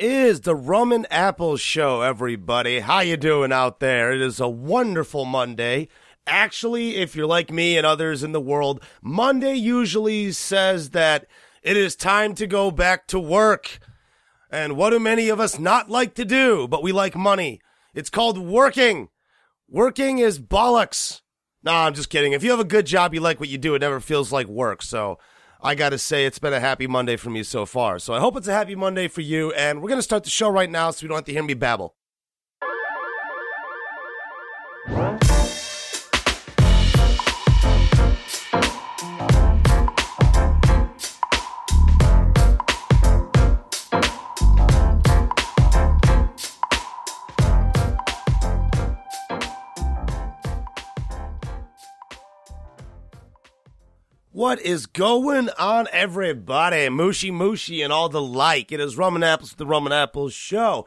is the Rum and Apple Show, everybody. How you doing out there? It is a wonderful Monday. Actually, if you're like me and others in the world, Monday usually says that it is time to go back to work. And what do many of us not like to do, but we like money? It's called working. Working is bollocks. Nah, I'm just kidding. If you have a good job, you like what you do, it never feels like work. So I got to say, it's been a happy Monday for me so far. So I hope it's a happy Monday for you. And we're going to start the show right now so we don't have to hear me babble. What is going on, everybody? Mushy Mushy and all the like. It is Rum and Apples, the Rum and Apples show.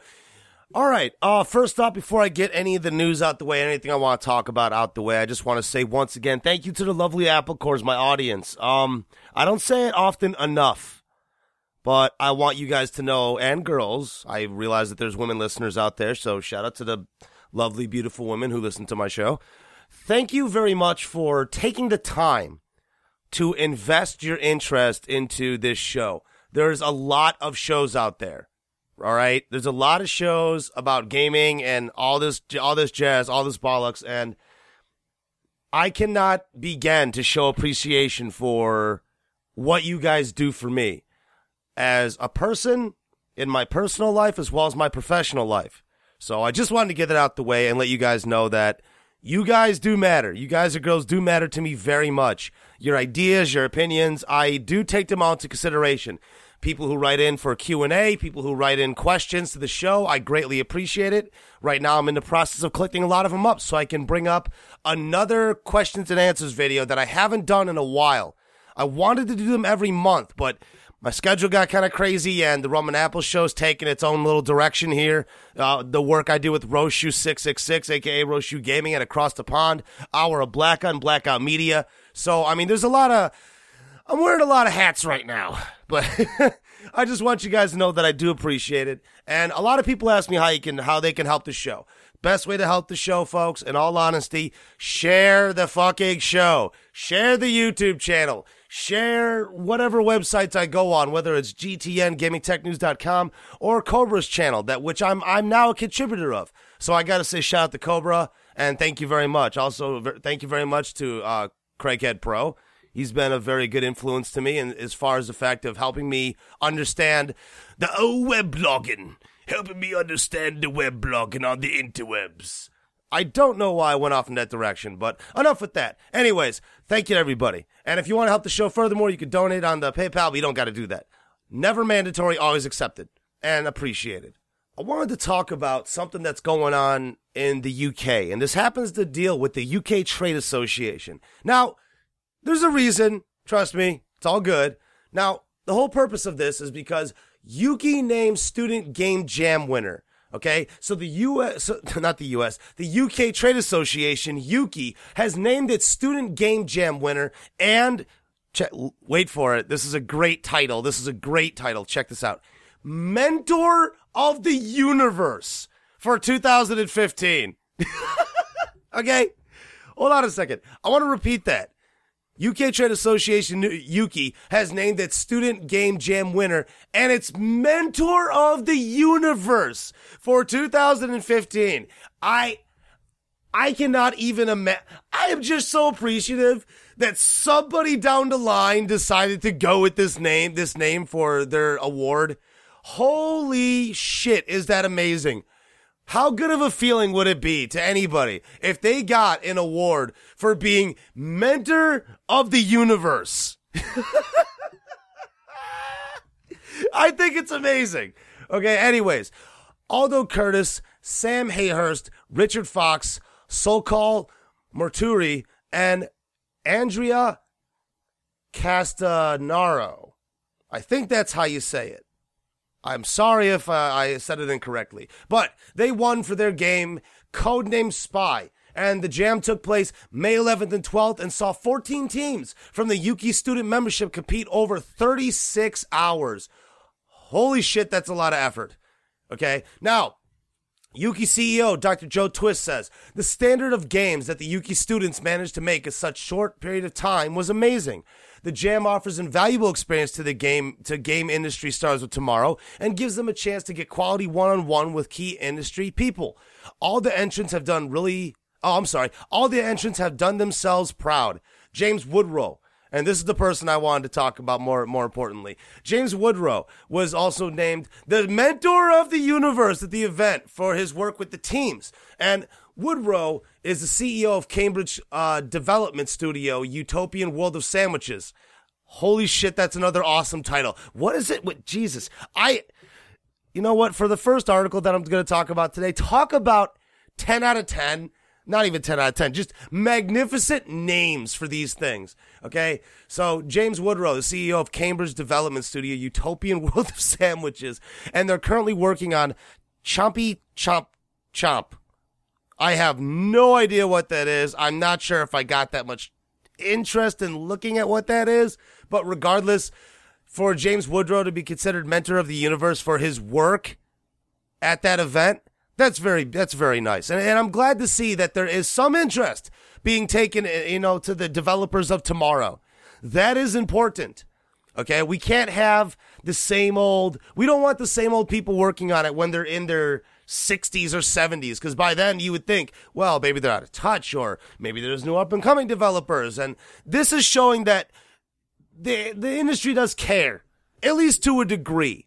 All right. Uh, first off, before I get any of the news out the way, anything I want to talk about out the way, I just want to say once again, thank you to the lovely Apple cores, my audience. Um, I don't say it often enough, but I want you guys to know, and girls, I realize that there's women listeners out there, so shout out to the lovely, beautiful women who listen to my show. Thank you very much for taking the time to invest your interest into this show. There's a lot of shows out there. All right. There's a lot of shows about gaming and all this, all this jazz, all this bollocks. And I cannot begin to show appreciation for what you guys do for me as a person in my personal life as well as my professional life. So I just wanted to get that out the way and let you guys know that you guys do matter. You guys and girls do matter to me very much your ideas, your opinions. I do take them all into consideration. People who write in for Q&A, people who write in questions to the show, I greatly appreciate it. Right now I'm in the process of collecting a lot of them up so I can bring up another questions and answers video that I haven't done in a while. I wanted to do them every month, but my schedule got kind of crazy and the Rum and Apple show's taking its own little direction here. Uh, the work I do with Roshu 666, aka Roshu Gaming and Across the Pond, Hour of Black on Blackout Media. So, I mean, there's a lot of, I'm wearing a lot of hats right now, but I just want you guys to know that I do appreciate it. And a lot of people ask me how you can, how they can help the show. Best way to help the show, folks, in all honesty, share the fucking show. Share the YouTube channel. Share whatever websites I go on, whether it's GTN, GamingTechNews.com, or Cobra's channel, that which I'm I'm now a contributor of. So I got to say shout out to Cobra and thank you very much. Also, thank you very much to uh, Craighead Pro. He's been a very good influence to me, and as far as the fact of helping me understand the old web blogging, helping me understand the web blogging on the interwebs. I don't know why I went off in that direction, but enough with that. Anyways, thank you everybody. And if you want to help the show furthermore, you can donate on the PayPal, but you don't got to do that. Never mandatory, always accepted and appreciated. I wanted to talk about something that's going on in the UK, and this happens to deal with the UK Trade Association. Now, there's a reason, trust me, it's all good. Now, the whole purpose of this is because Ukie named Student Game Jam winner. Okay, so the U.S., so, not the U.S., the U.K. Trade Association, Ukie, has named its Student Game Jam winner and, check, wait for it. This is a great title. This is a great title. Check this out. Mentor of the Universe for 2015. okay? Hold on a second. I want to repeat that. UK Trade Association uh, Ukie has named its Student Game Jam winner and its Mentor of the Universe for 2015. I I cannot even imagine. I am just so appreciative that somebody down the line decided to go with this name, this name for their award. Holy shit, is that amazing? How good of a feeling would it be to anybody if they got an award for being mentor of the universe? I think it's amazing. Okay, anyways, Aldo Curtis, Sam Hayhurst, Richard Fox, Sokol Morturi, and Andrea Castanaro. I think that's how you say it. I'm sorry if uh, I said it incorrectly, but they won for their game Codename Spy. And the jam took place May 11th and 12th and saw 14 teams from the Ukie student membership compete over 36 hours. Holy shit, that's a lot of effort. Okay? Now, Ukie CEO Dr. Jo Twist says the standard of games that the Ukie students managed to make in such short period of time was amazing. The jam offers invaluable experience to the game to game industry stars of tomorrow and gives them a chance to get quality one-on-one with key industry people. All the entrants have done really Oh, I'm sorry. All the entrants have done themselves proud. James Woodrow, and this is the person I wanted to talk about more more importantly. James Woodrow was also named the mentor of the universe at the event for his work with the teams. And Woodrow is the CEO of Cambridge uh, development studio Utopian World of Sandwiches. Holy shit, that's another awesome title. What is it with Jesus? I, you know what? For the first article that I'm going to talk about today, talk about 10 out of 10 not even 10 out of 10, just magnificent names for these things. Okay. So James Woodrow, the CEO of Cambridge Development Studio, Utopian World of Sandwiches, and they're currently working on Chompy Chomp Chomp. I have no idea what that is. I'm not sure if I got that much interest in looking at what that is, but regardless, for James Woodrow to be considered mentor of the universe for his work at that event, that's very that's very nice, and, and I'm glad to see that there is some interest being taken, eh, you know, to the developers of tomorrow. That is important. Okay, we can't have the same old. We don't want the same old people working on it when they're in their 60s or 70s, because by then you would think, well, maybe they're out of touch, or maybe there's new up and coming developers, and this is showing that the the industry does care, at least to a degree.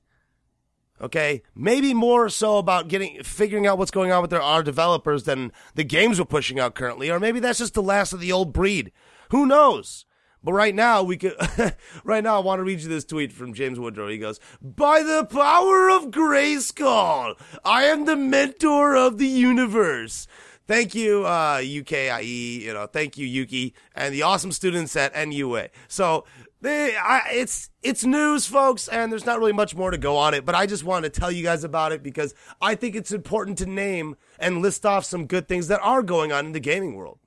Okay, maybe more so about getting figuring out what's going on with their our developers than the games we're pushing out currently, or maybe that's just the last of the old breed. Who knows? But right now, we could. right now, I want to read you this tweet from James Woodrow. He goes, "By the power of Grayskull, I am the mentor of the universe." Thank you, uh, UKIE. You know, thank you, Ukie, and the awesome students at NUA. So they, I, it's it's news, folks, and there's not really much more to go on it. But I just wanted to tell you guys about it because I think it's important to name and list off some good things that are going on in the gaming world,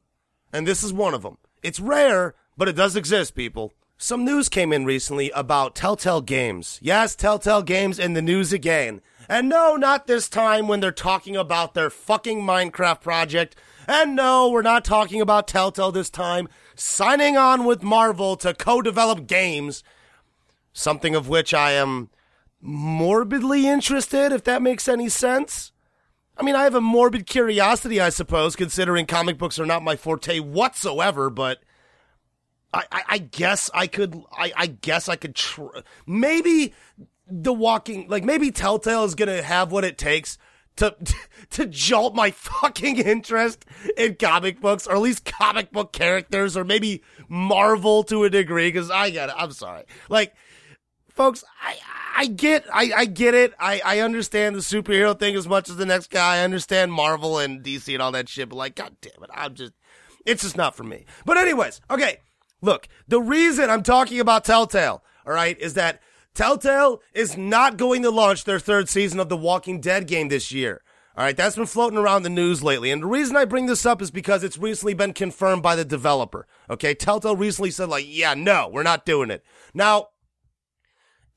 and this is one of them. It's rare, but it does exist, people. Some news came in recently about Telltale Games. Yes, Telltale Games in the news again. And no, not this time when they're talking about their fucking Minecraft project. And no, we're not talking about Telltale this time signing on with Marvel to co develop games, something of which I am morbidly interested, if that makes any sense. I mean, I have a morbid curiosity, I suppose, considering comic books are not my forte whatsoever, but. I, I, guess I could. I, I guess I could. Tr- maybe the Walking, like maybe Telltale is gonna have what it takes to to jolt my fucking interest in comic books, or at least comic book characters, or maybe Marvel to a degree. Because I it. I'm sorry. Like, folks, I I get I I get it. I I understand the superhero thing as much as the next guy. I understand Marvel and DC and all that shit. But like, god damn it, I'm just it's just not for me. But anyways, okay. Look, the reason I'm talking about Telltale, all right, is that Telltale is not going to launch their third season of the Walking Dead game this year. All right, that's been floating around the news lately. And the reason I bring this up is because it's recently been confirmed by the developer. Okay, Telltale recently said, like, yeah, no, we're not doing it. Now,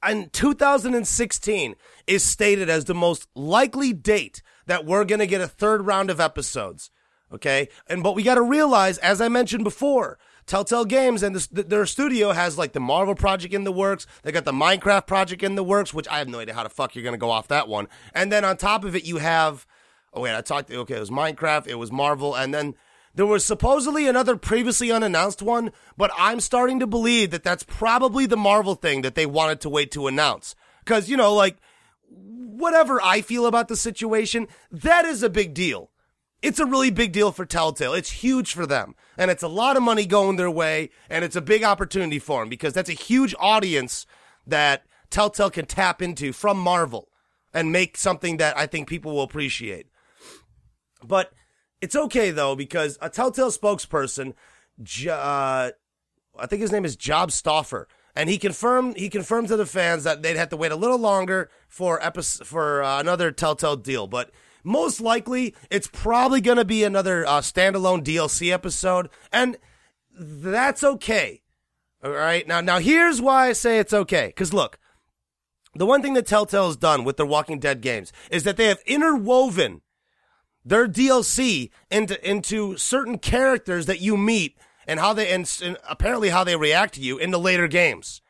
in 2016 is stated as the most likely date that we're going to get a third round of episodes. Okay, and but we got to realize, as I mentioned before, Telltale Games and the, their studio has like the Marvel project in the works. They got the Minecraft project in the works, which I have no idea how the fuck you're gonna go off that one. And then on top of it, you have oh wait, I talked. Okay, it was Minecraft, it was Marvel, and then there was supposedly another previously unannounced one. But I'm starting to believe that that's probably the Marvel thing that they wanted to wait to announce because you know like whatever I feel about the situation, that is a big deal it's a really big deal for Telltale. It's huge for them. And it's a lot of money going their way. And it's a big opportunity for them because that's a huge audience that Telltale can tap into from Marvel and make something that I think people will appreciate. But it's okay though because a Telltale spokesperson, uh, I think his name is Job Stauffer, and he confirmed he confirmed to the fans that they'd have to wait a little longer for episode for uh, another Telltale deal. But most likely, it's probably going to be another uh, standalone DLC episode, and that's okay. All right. Now, now here's why I say it's okay. Because look, the one thing that Telltale has done with their Walking Dead games is that they have interwoven their DLC into into certain characters that you meet and how they and, and apparently how they react to you in the later games.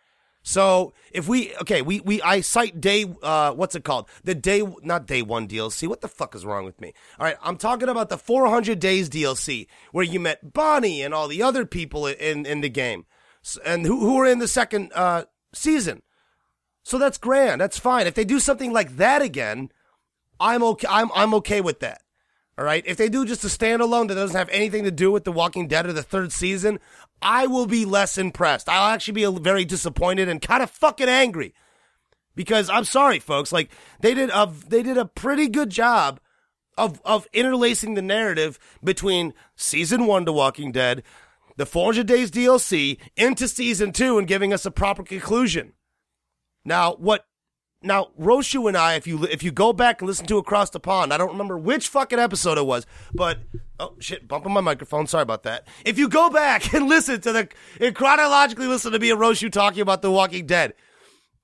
So if we okay, we we I cite day uh what's it called? The day not day one DLC. What the fuck is wrong with me? All right, I'm talking about the 400 days DLC where you met Bonnie and all the other people in in the game, and who who are in the second uh season. So that's grand. That's fine. If they do something like that again, I'm okay. I'm I'm okay with that. All right. If they do just a standalone that doesn't have anything to do with The Walking Dead or the third season, I will be less impressed. I'll actually be very disappointed and kind of fucking angry because I'm sorry, folks. Like they did a they did a pretty good job of of interlacing the narrative between season one to Walking Dead, the 400 Days DLC into season two, and giving us a proper conclusion. Now, what now, Roshu and I, if you if you go back and listen to Across the Pond, I don't remember which fucking episode it was, but oh shit, bumping my microphone. Sorry about that. If you go back and listen to the and chronologically listen to me and Roshu talking about The Walking Dead,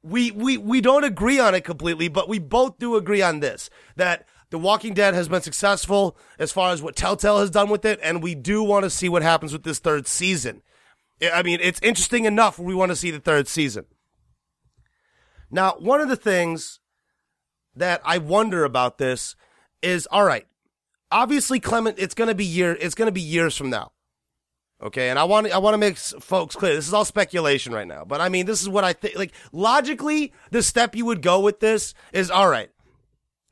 we we we don't agree on it completely, but we both do agree on this that The Walking Dead has been successful as far as what Telltale has done with it, and we do want to see what happens with this third season. I mean, it's interesting enough. We want to see the third season. Now, one of the things that I wonder about this is all right. Obviously, Clement, it's going to be year. It's going to be years from now. Okay, and I want I want to make folks clear. This is all speculation right now, but I mean, this is what I think. Like logically, the step you would go with this is all right.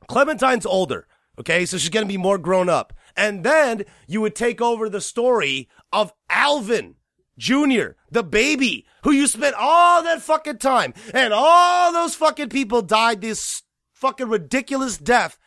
Clementine's older. Okay, so she's going to be more grown up, and then you would take over the story of Alvin Jr., the baby, who you spent all that fucking time and all those fucking people died this fucking ridiculous death,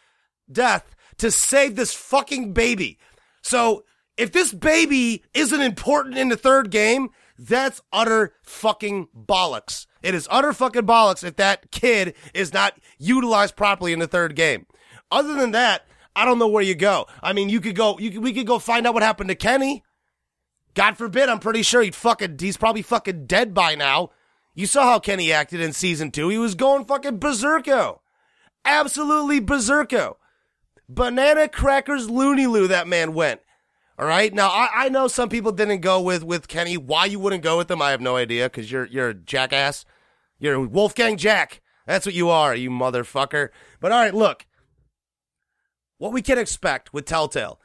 death to save this fucking baby. So if this baby isn't important in the third game, that's utter fucking bollocks. It is utter fucking bollocks if that kid is not utilized properly in the third game. Other than that, I don't know where you go. I mean, you could go, you could, we could go find out what happened to Kenny. God forbid, I'm pretty sure he'd fucking, he's probably fucking dead by now. You saw how Kenny acted in season two. He was going fucking berserko. Absolutely berserko. Banana crackers loony loo that man went. All right. Now I, I know some people didn't go with, with Kenny. Why you wouldn't go with him, I have no idea because you're, you're a jackass. You're Wolfgang Jack. That's what you are, you motherfucker. But all right, look. What we can expect with Telltale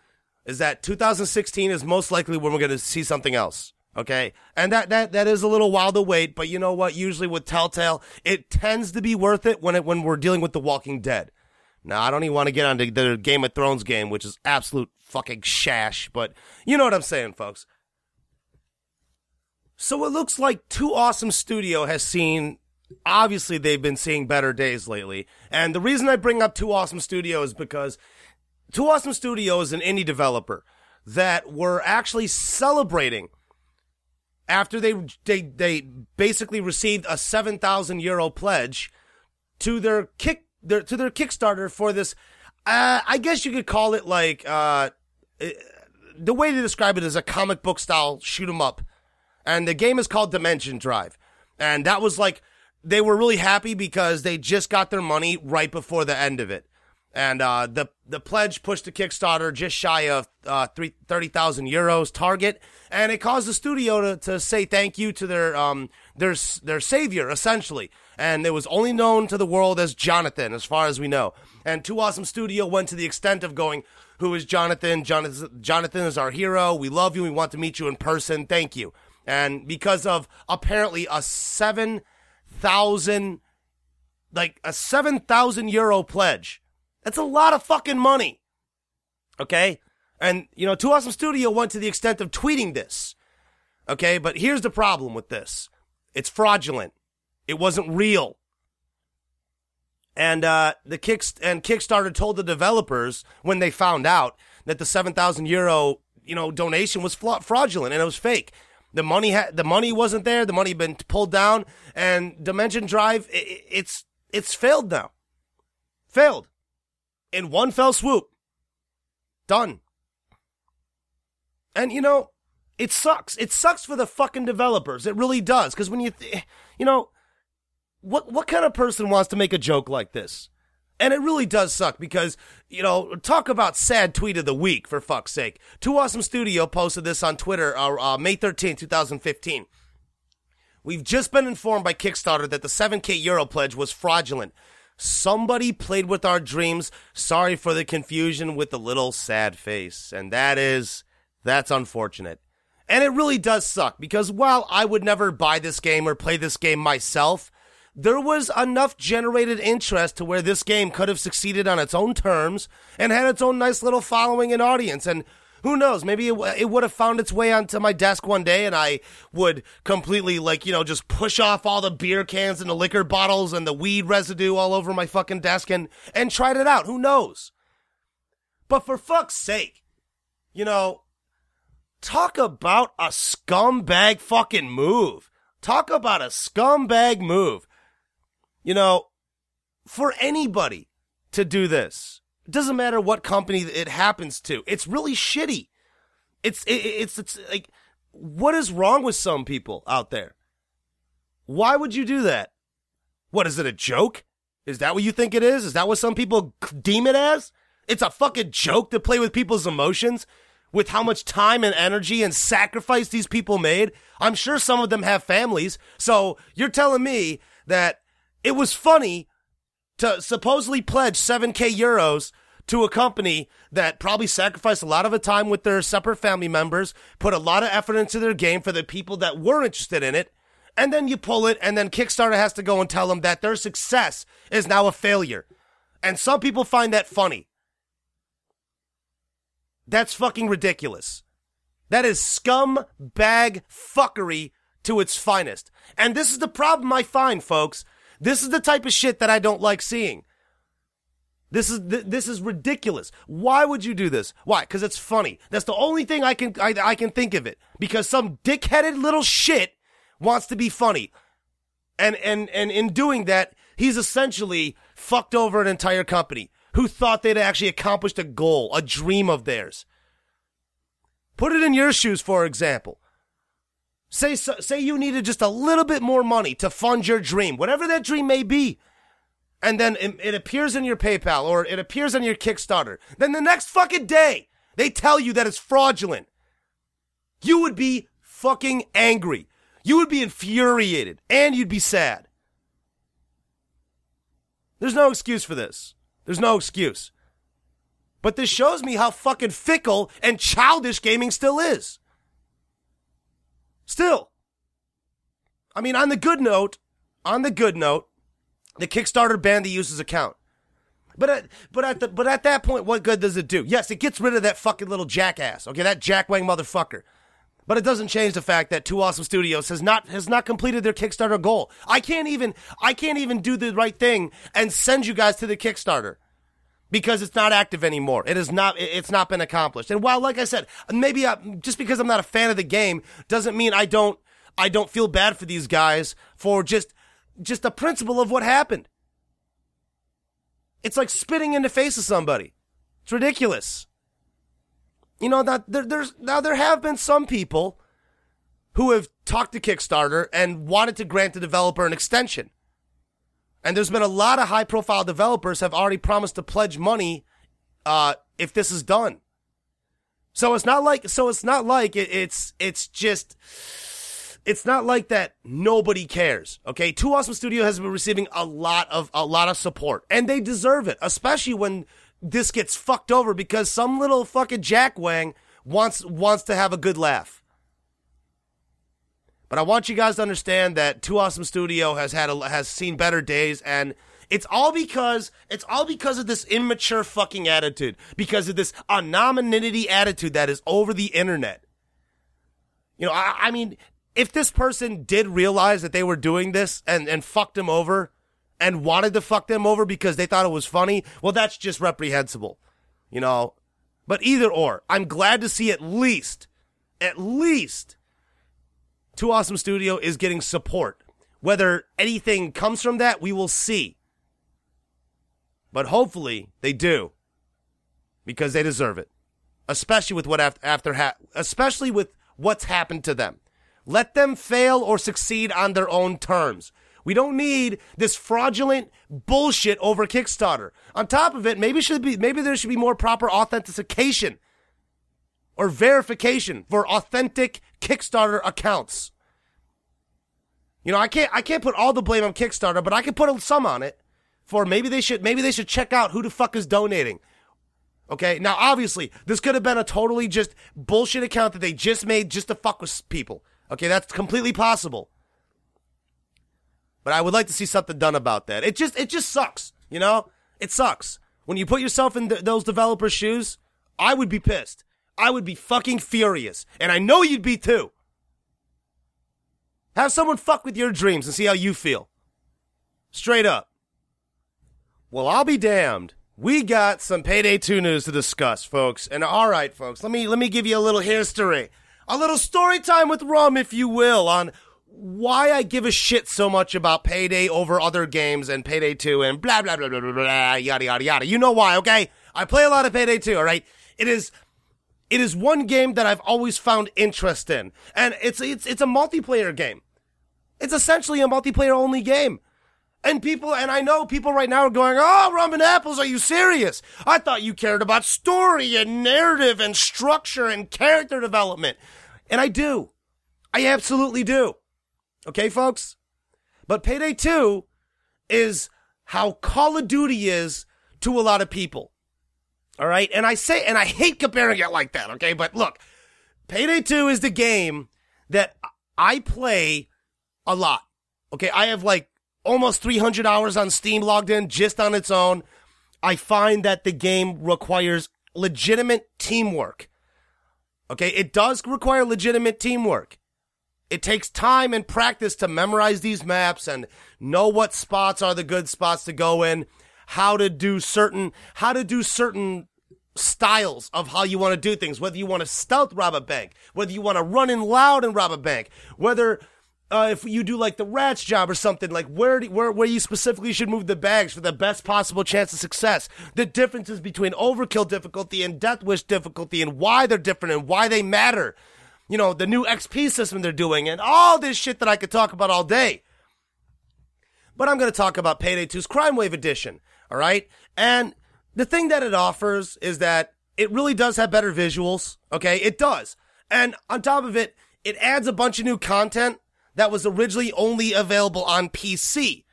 is that 2016 is most likely when we're going to see something else. Okay. And that, that, that is a little while to wait, but you know what? Usually with Telltale, it tends to be worth it when it, when we're dealing with The Walking Dead. Now, I don't even want to get on the Game of Thrones game, which is absolute fucking shash, but you know what I'm saying, folks. So it looks like Two Awesome Studio has seen, obviously they've been seeing better days lately. And the reason I bring up Two Awesome Studio is because Two Awesome Studio is an indie developer that were actually celebrating after they they they basically received a seven thousand euro pledge to their kick their to their Kickstarter for this. Uh, I guess you could call it like uh, the way to describe it is a comic book style shoot 'em up, and the game is called Dimension Drive, and that was like they were really happy because they just got their money right before the end of it. And uh, the the pledge pushed the Kickstarter just shy of uh, 30,000 euros target, and it caused the studio to, to say thank you to their um their their savior essentially, and it was only known to the world as Jonathan, as far as we know. And Two Awesome Studio went to the extent of going, "Who is Jonathan? Jonathan Jonathan is our hero. We love you. We want to meet you in person. Thank you." And because of apparently a seven thousand, like a seven thousand euro pledge that's a lot of fucking money. Okay? And, you know, Two Awesome Studio went to the extent of tweeting this. Okay? But here's the problem with this it's fraudulent, it wasn't real. And uh, the kick and Kickstarter told the developers when they found out that the seven thousand euro you know donation was fraudulent and it was fake. The money had the money wasn't there. The money had been pulled down, and Dimension Drive it, it's it's failed now. Failed in one fell swoop. Done. And you know, it sucks. It sucks for the fucking developers. It really does. Because when you, th- you know, what what kind of person wants to make a joke like this? And it really does suck because, you know, talk about sad tweet of the week, for fuck's sake. Too Awesome Studio posted this on Twitter uh, uh, May 13, 2015. We've just been informed by Kickstarter that the 7k euro pledge was fraudulent. Somebody played with our dreams. Sorry for the confusion with the little sad face. And that is, that's unfortunate. And it really does suck because while I would never buy this game or play this game myself, there was enough generated interest to where this game could have succeeded on its own terms and had its own nice little following and audience. And who knows? Maybe it, it would have found its way onto my desk one day and I would completely, like, you know, just push off all the beer cans and the liquor bottles and the weed residue all over my fucking desk and, and tried it out. Who knows? But for fuck's sake, you know, talk about a scumbag fucking move. Talk about a scumbag move you know, for anybody to do this, it doesn't matter what company it happens to. It's really shitty. It's it, it's it's like what is wrong with some people out there? Why would you do that? What is it a joke? Is that what you think it is? Is that what some people deem it as? It's a fucking joke to play with people's emotions with how much time and energy and sacrifice these people made. I'm sure some of them have families. So you're telling me that it was funny to supposedly pledge 7k euros to a company that probably sacrificed a lot of time with their separate family members, put a lot of effort into their game for the people that were interested in it, and then you pull it, and then Kickstarter has to go and tell them that their success is now a failure. And some people find that funny. That's fucking ridiculous. That is scumbag fuckery to its finest. And this is the problem I find, folks. This is the type of shit that I don't like seeing. This is th- this is ridiculous. Why would you do this? Why? Because it's funny. That's the only thing I can I, I can think of it. Because some dickheaded little shit wants to be funny, and and and in doing that, he's essentially fucked over an entire company who thought they'd actually accomplished a goal, a dream of theirs. Put it in your shoes, for example. Say, say you needed just a little bit more money to fund your dream, whatever that dream may be. And then it, it appears in your PayPal or it appears on your Kickstarter. Then the next fucking day, they tell you that it's fraudulent. You would be fucking angry. You would be infuriated and you'd be sad. There's no excuse for this. There's no excuse. But this shows me how fucking fickle and childish gaming still is. Still, I mean, on the good note, on the good note, the Kickstarter banned the user's account. But at, but at the, but at that point, what good does it do? Yes, it gets rid of that fucking little jackass. Okay, that jackwang motherfucker. But it doesn't change the fact that Too Awesome Studios has not has not completed their Kickstarter goal. I can't even I can't even do the right thing and send you guys to the Kickstarter because it's not active anymore. It is not. It's not been accomplished. And while, like I said, maybe I, just because I'm not a fan of the game doesn't mean I don't. I don't feel bad for these guys for just just the principle of what happened. It's like spitting in the face of somebody. It's ridiculous. You know that there, there's now there have been some people who have talked to Kickstarter and wanted to grant the developer an extension. And there's been a lot of high profile developers have already promised to pledge money uh, if this is done. So it's not like so it's not like it, it's it's just it's not like that nobody cares. Okay, Two Awesome Studio has been receiving a lot of a lot of support, and they deserve it, especially when this gets fucked over because some little fucking jackwang wants wants to have a good laugh. But I want you guys to understand that Too Awesome Studio has had a, has seen better days, and it's all because it's all because of this immature fucking attitude, because of this anonymity attitude that is over the internet. You know, I, I mean, if this person did realize that they were doing this and and fucked them over, and wanted to fuck them over because they thought it was funny, well, that's just reprehensible. You know, but either or, I'm glad to see at least, at least Too Awesome Studio is getting support. Whether anything comes from that, we will see. But hopefully they do. Because they deserve it. Especially with what after, after ha- especially with what's happened to them. Let them fail or succeed on their own terms. We don't need this fraudulent bullshit over Kickstarter. On top of it, maybe should be maybe there should be more proper authentication or verification for authentic Kickstarter accounts. You know, I can't I can't put all the blame on Kickstarter, but I can put some on it. For maybe they should maybe they should check out who the fuck is donating. Okay, now obviously this could have been a totally just bullshit account that they just made just to fuck with people. Okay, that's completely possible. But I would like to see something done about that. It just it just sucks, you know? It sucks. When you put yourself in th- those developers' shoes, I would be pissed. I would be fucking furious. And I know you'd be too. Have someone fuck with your dreams and see how you feel. Straight up. Well, I'll be damned. We got some Payday 2 news to discuss, folks. And all right, folks, let me let me give you a little history. A little story time with Rum, if you will, on why I give a shit so much about Payday over other games and Payday 2 and blah blah blah blah blah blah yada yada yada. You know why, okay? I play a lot of Payday 2, all right? It is it is one game that I've always found interest in. And it's it's it's a multiplayer game. It's essentially a multiplayer only game. And people, and I know people right now are going, Oh, Rum and Apples, are you serious? I thought you cared about story and narrative and structure and character development. And I do. I absolutely do. Okay, folks? But Payday 2 is how Call of Duty is to a lot of people. All right. And I say, and I hate comparing it like that. Okay. But look, Payday 2 is the game that I play a lot. Okay. I have like almost 300 hours on Steam logged in just on its own. I find that the game requires legitimate teamwork. Okay. It does require legitimate teamwork. It takes time and practice to memorize these maps and know what spots are the good spots to go in how to do certain how to do certain styles of how you want to do things. Whether you want to stealth rob a bank, whether you want to run in loud and rob a bank, whether uh, if you do like the rat's job or something, like where, do, where where you specifically should move the bags for the best possible chance of success. The differences between overkill difficulty and death wish difficulty, and why they're different and why they matter. You know the new XP system they're doing, and all this shit that I could talk about all day. But I'm going to talk about Payday 2's Crime Wave Edition. All right. And the thing that it offers is that it really does have better visuals. Okay. It does. And on top of it, it adds a bunch of new content that was originally only available on PC.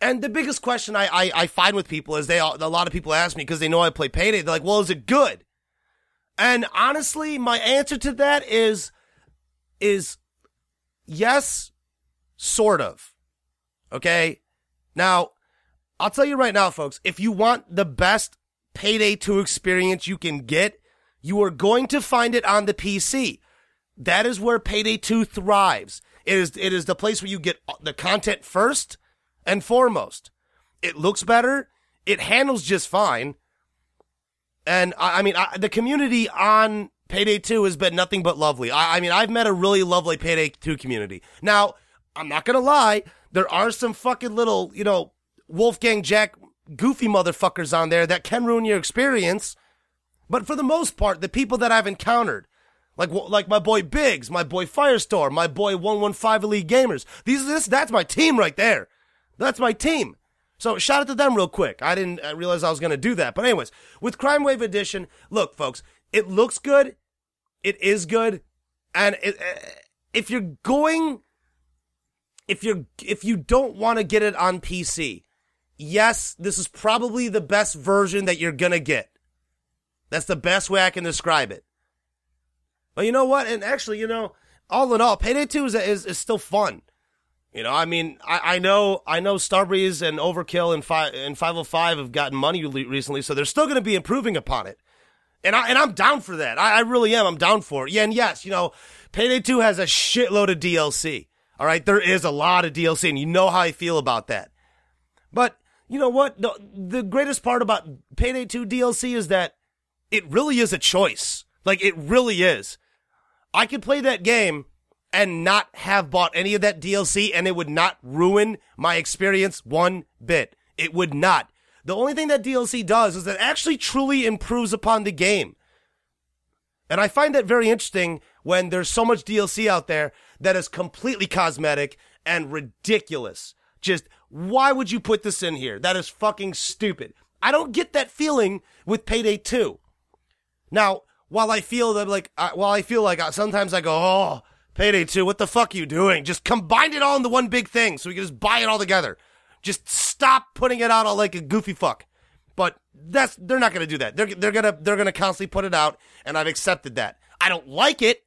And the biggest question I, I, I find with people is they, a lot of people ask me because they know I play Payday. They're like, well, is it good? And honestly, my answer to that is, is yes, sort of. Okay. Now, I'll tell you right now, folks, if you want the best Payday 2 experience you can get, you are going to find it on the PC. That is where Payday 2 thrives. It is, it is the place where you get the content first and foremost. It looks better. It handles just fine. And I, I mean, I, the community on Payday 2 has been nothing but lovely. I, I mean, I've met a really lovely Payday 2 community. Now, I'm not going to lie. There are some fucking little, you know, Wolfgang Jack goofy motherfuckers on there that can ruin your experience. But for the most part, the people that I've encountered, like like my boy Biggs, my boy Firestorm, my boy 115 Elite Gamers, these this that's my team right there. That's my team. So shout out to them real quick. I didn't uh, realize I was going to do that. But anyways, with Crime Wave Edition, look folks, it looks good. It is good. And it, uh, if you're going if you're if you don't want to get it on PC, yes, this is probably the best version that you're gonna get. That's the best way I can describe it. But you know what? And actually, you know, all in all, Payday 2 is, is, is still fun. You know, I mean, I, I know, I know Starbreeze and Overkill and, fi- and 505 have gotten money recently, so they're still going to be improving upon it. And I, and I'm down for that. I, I really am. I'm down for it. Yeah. And yes, you know, Payday 2 has a shitload of DLC. All right. There is a lot of DLC and you know how I feel about that. But you know what? The, the greatest part about Payday 2 DLC is that it really is a choice. Like, it really is. I could play that game and not have bought any of that DLC and it would not ruin my experience one bit. It would not. The only thing that DLC does is it actually truly improves upon the game. And I find that very interesting when there's so much DLC out there that is completely cosmetic and ridiculous Just why would you put this in here? That is fucking stupid. I don't get that feeling with Payday 2. Now, while I feel that like, uh, while I feel like uh, sometimes I go, oh, Payday 2, what the fuck are you doing? Just combine it all into one big thing so we can just buy it all together. Just stop putting it out all like a goofy fuck. But that's, they're not gonna do that. They're, they're gonna, they're gonna constantly put it out and I've accepted that. I don't like it.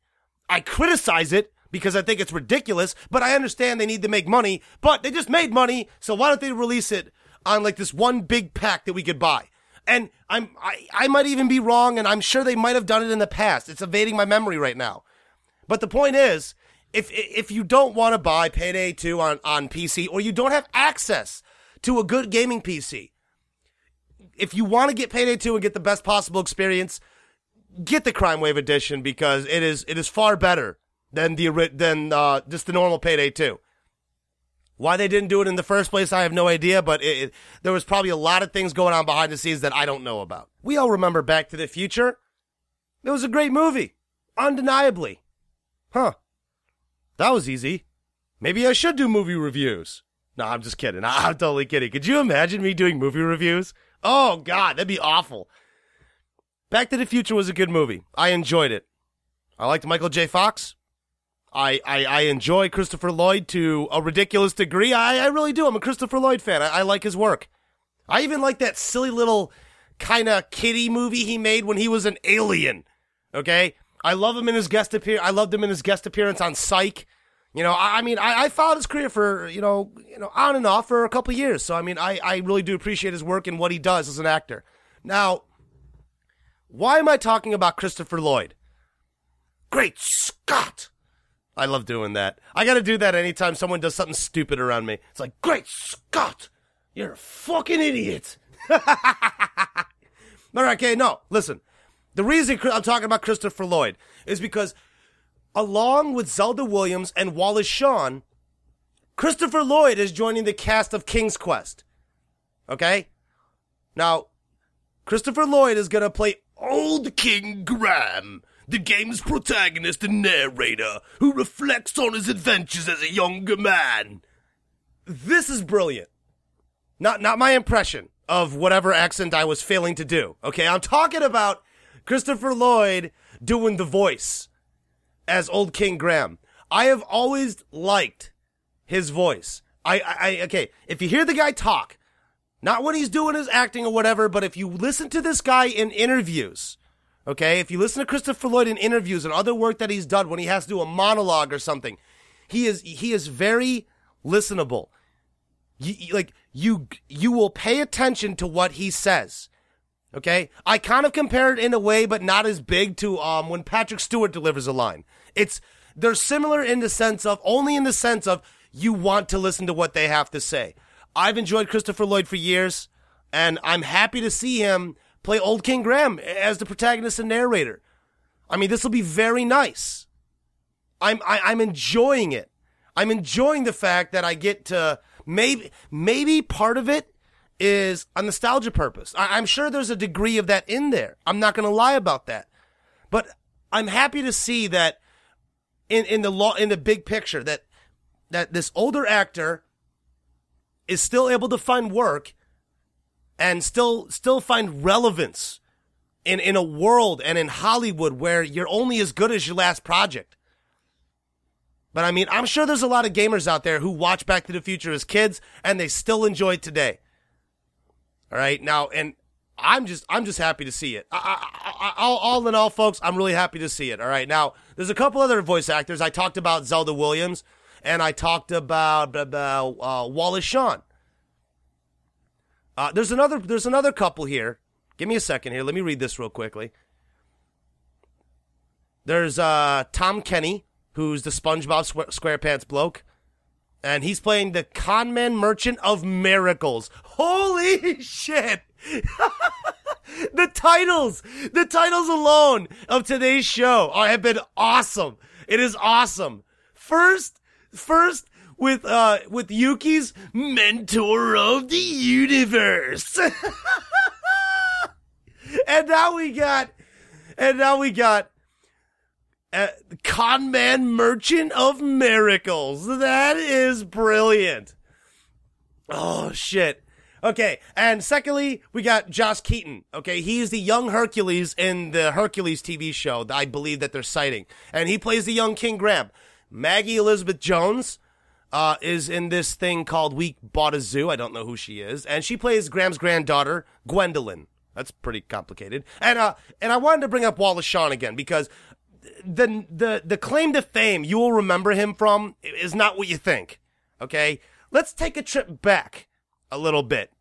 I criticize it because I think it's ridiculous, but I understand they need to make money, but they just made money, so why don't they release it on like this one big pack that we could buy? And I'm I, I might even be wrong, and I'm sure they might have done it in the past. It's evading my memory right now. But the point is, if if you don't want to buy Payday 2 on, on PC, or you don't have access to a good gaming PC, if you want to get Payday 2 and get the best possible experience, get the Crime Wave edition because it is it is far better than the than uh, just the normal Payday 2. Why they didn't do it in the first place, I have no idea, but it, it, there was probably a lot of things going on behind the scenes that I don't know about. We all remember Back to the Future. It was a great movie. Undeniably. Huh. That was easy. Maybe I should do movie reviews. No, I'm just kidding. I'm totally kidding. Could you imagine me doing movie reviews? Oh, God, that'd be awful. Back to the Future was a good movie. I enjoyed it. I liked Michael J. Fox. I, I, I enjoy Christopher Lloyd to a ridiculous degree. I, I really do. I'm a Christopher Lloyd fan. I, I like his work. I even like that silly little kind of kiddie movie he made when he was an alien. Okay? I love him in his guest appear. I loved him in his guest appearance on Psych. You know, I, I mean, I, I, followed his career for you know, you know, on and off for a couple years. So I mean, I, I really do appreciate his work and what he does as an actor. Now, why am I talking about Christopher Lloyd? Great Scott! I love doing that. I gotta do that anytime someone does something stupid around me. It's like, great Scott, you're a fucking idiot. All right, okay, no, listen. The reason I'm talking about Christopher Lloyd is because, along with Zelda Williams and Wallace Shawn, Christopher Lloyd is joining the cast of King's Quest. Okay? Now, Christopher Lloyd is gonna play Old King Graham, the game's protagonist and narrator who reflects on his adventures as a younger man. This is brilliant. Not not my impression of whatever accent I was failing to do. Okay, I'm talking about Christopher Lloyd doing the voice as Old King Graham. I have always liked his voice. I, I, I okay, if you hear the guy talk, not when he's doing his acting or whatever, but if you listen to this guy in interviews, Okay, if you listen to Christopher Lloyd in interviews and other work that he's done when he has to do a monologue or something, he is he is very listenable. You, like you you will pay attention to what he says. Okay, I kind of compare it in a way, but not as big to um when Patrick Stewart delivers a line. It's they're similar in the sense of only in the sense of you want to listen to what they have to say. I've enjoyed Christopher Lloyd for years, and I'm happy to see him play Old King Graham as the protagonist and narrator. I mean, this will be very nice. I'm I, am i am enjoying it. I'm enjoying the fact that I get to maybe maybe part of it is a nostalgia purpose. I, I'm sure there's a degree of that in there. I'm not going to lie about that, but I'm happy to see that in in the law in the big picture that that this older actor is still able to find work and still still find relevance in in a world and in Hollywood where you're only as good as your last project. But I mean, I'm sure there's a lot of gamers out there who watch Back to the Future as kids and they still enjoy it today. All right, now and I'm just I'm just happy to see it. I, I, I, all, all in all, folks, I'm really happy to see it. All right, now there's a couple other voice actors. I talked about Zelda Williams and I talked about, uh, Wallace Shawn. Uh, there's another there's another couple here. Give me a second here. Let me read this real quickly. There's uh, Tom Kenny, who's the SpongeBob SquarePants bloke, and he's playing the conman merchant of miracles. Holy shit! the titles, the titles alone of today's show are, have been awesome. It is awesome. First, first, with uh with Ukie's mentor of the universe. and now we got and now we got uh, Conman Merchant of Miracles. That is brilliant. Oh shit. Okay, and secondly, we got Josh Keaton. Okay, he's the young Hercules in the Hercules TV show that I believe that they're citing, and he plays the young King Graham. Maggie Elizabeth Jones uh, is in this thing called We Bought a Zoo. I don't know who she is, and she plays Graham's granddaughter, Gwendolyn. That's pretty complicated. And uh, and I wanted to bring up Wallace Shawn again because the the the claim to fame you will remember him from is not what you think. Okay, let's take a trip back a little bit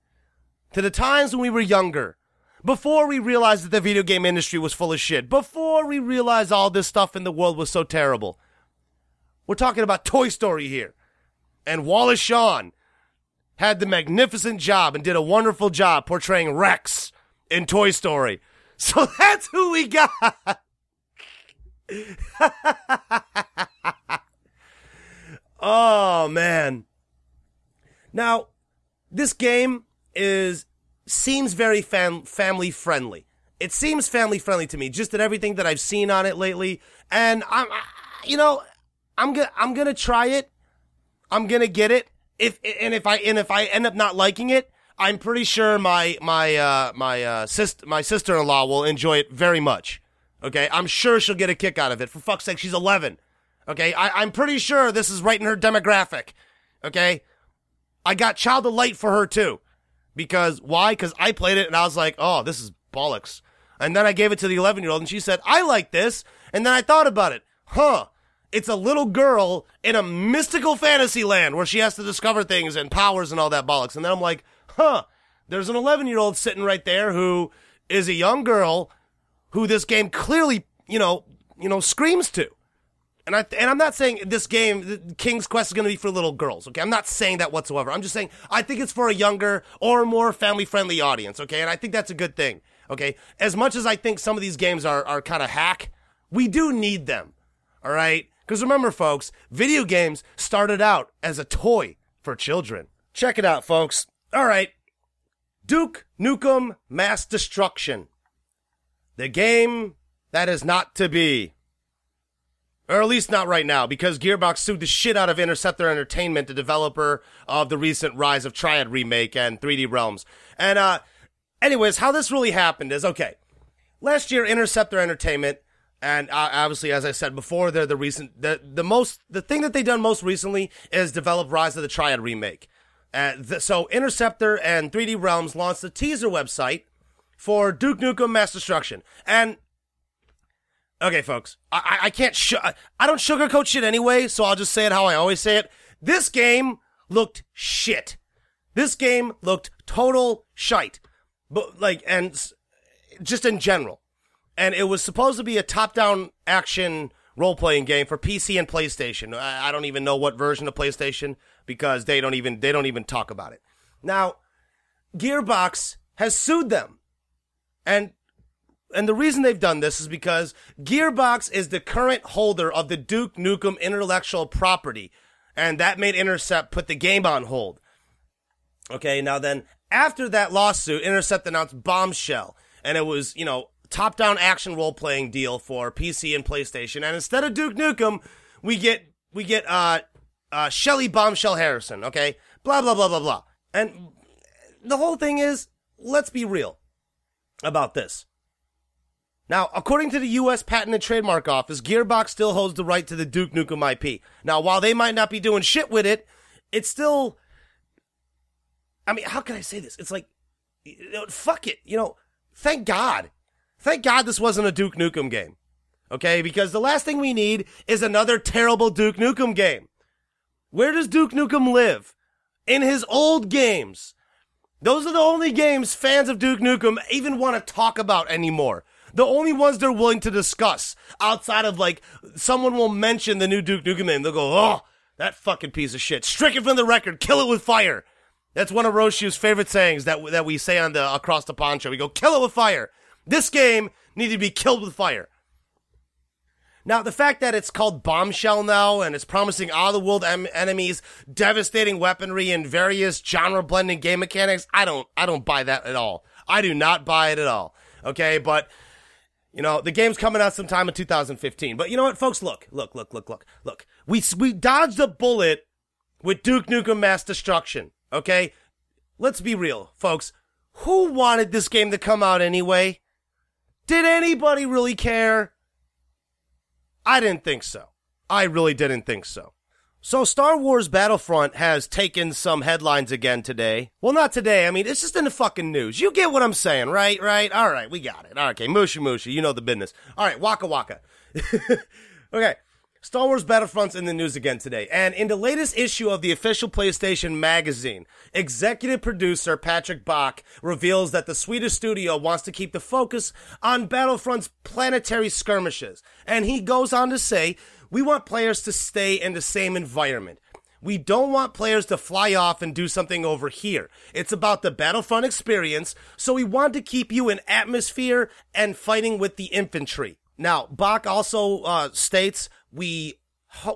to the times when we were younger. Before we realized that the video game industry was full of shit. Before we realized all this stuff in the world was so terrible. We're talking about Toy Story here. And Wallace Shawn had the magnificent job and did a wonderful job portraying Rex in Toy Story. So that's who we got. oh, man. Now, this game is seems very fam- family friendly. It seems family friendly to me, just at everything that I've seen on it lately. And I'm, you know, I'm gonna I'm gonna try it. I'm gonna get it. If and if I and if I end up not liking it, I'm pretty sure my my uh, my uh, sister my sister in law will enjoy it very much. Okay, I'm sure she'll get a kick out of it. For fuck's sake, she's 11. Okay, I, I'm pretty sure this is right in her demographic. Okay, I got Child of Light for her too. Because why? Because I played it and I was like, oh, this is bollocks. And then I gave it to the 11 year old and she said, I like this. And then I thought about it. Huh. It's a little girl in a mystical fantasy land where she has to discover things and powers and all that bollocks. And then I'm like, huh. There's an 11 year old sitting right there who is a young girl who this game clearly, you know, you know, screams to. And I and I'm not saying this game, King's Quest, is going to be for little girls. Okay, I'm not saying that whatsoever. I'm just saying I think it's for a younger or more family friendly audience. Okay, and I think that's a good thing. Okay, as much as I think some of these games are are kind of hack, we do need them. All right, because remember, folks, video games started out as a toy for children. Check it out, folks. All right, Duke Nukem Mass Destruction, the game that is not to be. Or at least not right now, because Gearbox sued the shit out of Interceptor Entertainment, the developer of the recent Rise of Triad remake and 3D Realms. And, uh, anyways, how this really happened is, okay, last year, Interceptor Entertainment, and uh, obviously, as I said before, they're the recent, the, the most, the thing that they've done most recently is develop Rise of the Triad remake. Uh, th- so Interceptor and 3D Realms launched a teaser website for Duke Nukem Mass Destruction. And Okay, folks, I, I can't, sh- I don't sugarcoat shit anyway, so I'll just say it how I always say it. This game looked shit. This game looked total shite. But, like, and just in general. And it was supposed to be a top-down action role-playing game for PC and PlayStation. I, I don't even know what version of PlayStation because they don't even, they don't even talk about it. Now, Gearbox has sued them. And and the reason they've done this is because Gearbox is the current holder of the Duke Nukem intellectual property, and that made Intercept put the game on hold. Okay, now then, after that lawsuit, Intercept announced Bombshell, and it was, you know, top down action role playing deal for PC and PlayStation. And instead of Duke Nukem, we get, we get, uh, uh, Shelly Bombshell Harrison, okay? Blah, blah, blah, blah, blah. And the whole thing is, let's be real about this. Now, according to the U.S. Patent and Trademark Office, Gearbox still holds the right to the Duke Nukem IP. Now, while they might not be doing shit with it, it's still. I mean, how can I say this? It's like, fuck it. You know, thank God. Thank God this wasn't a Duke Nukem game. Okay? Because the last thing we need is another terrible Duke Nukem game. Where does Duke Nukem live? In his old games. Those are the only games fans of Duke Nukem even want to talk about anymore the only ones they're willing to discuss outside of like someone will mention the new Duke Nukem name. They'll go, oh, that fucking piece of shit. Strike it from the record. Kill it with fire. That's one of Roshu's favorite sayings that that we say on the Across the Pond show. We go, kill it with fire. This game needed to be killed with fire. Now, the fact that it's called Bombshell now and it's promising all the world em- enemies devastating weaponry and various genre blending game mechanics, I don't, I don't buy that at all. I do not buy it at all. Okay, but you know, the game's coming out sometime in 2015. But you know what, folks? Look, look, look, look, look, look. We, we dodged a bullet with Duke Nukem Mass Destruction. Okay? let's be real, folks. Who wanted this game to come out anyway? Did anybody really care? I didn't think so. I really didn't think so. So Star Wars Battlefront has taken some headlines again today. Well, not today. I mean, it's just in the fucking news. You get what I'm saying, right? Right? All right, we got it. Okay, mushy mushy, you know the business. All right, waka waka. okay. Star Wars Battlefront's in the news again today. And in the latest issue of the official PlayStation magazine, executive producer Patrick Bach reveals that the Swedish studio wants to keep the focus on Battlefront's planetary skirmishes. And he goes on to say, we want players to stay in the same environment. We don't want players to fly off and do something over here. It's about the Battlefront experience, so we want to keep you in atmosphere and fighting with the infantry. Now, Bach also uh, states we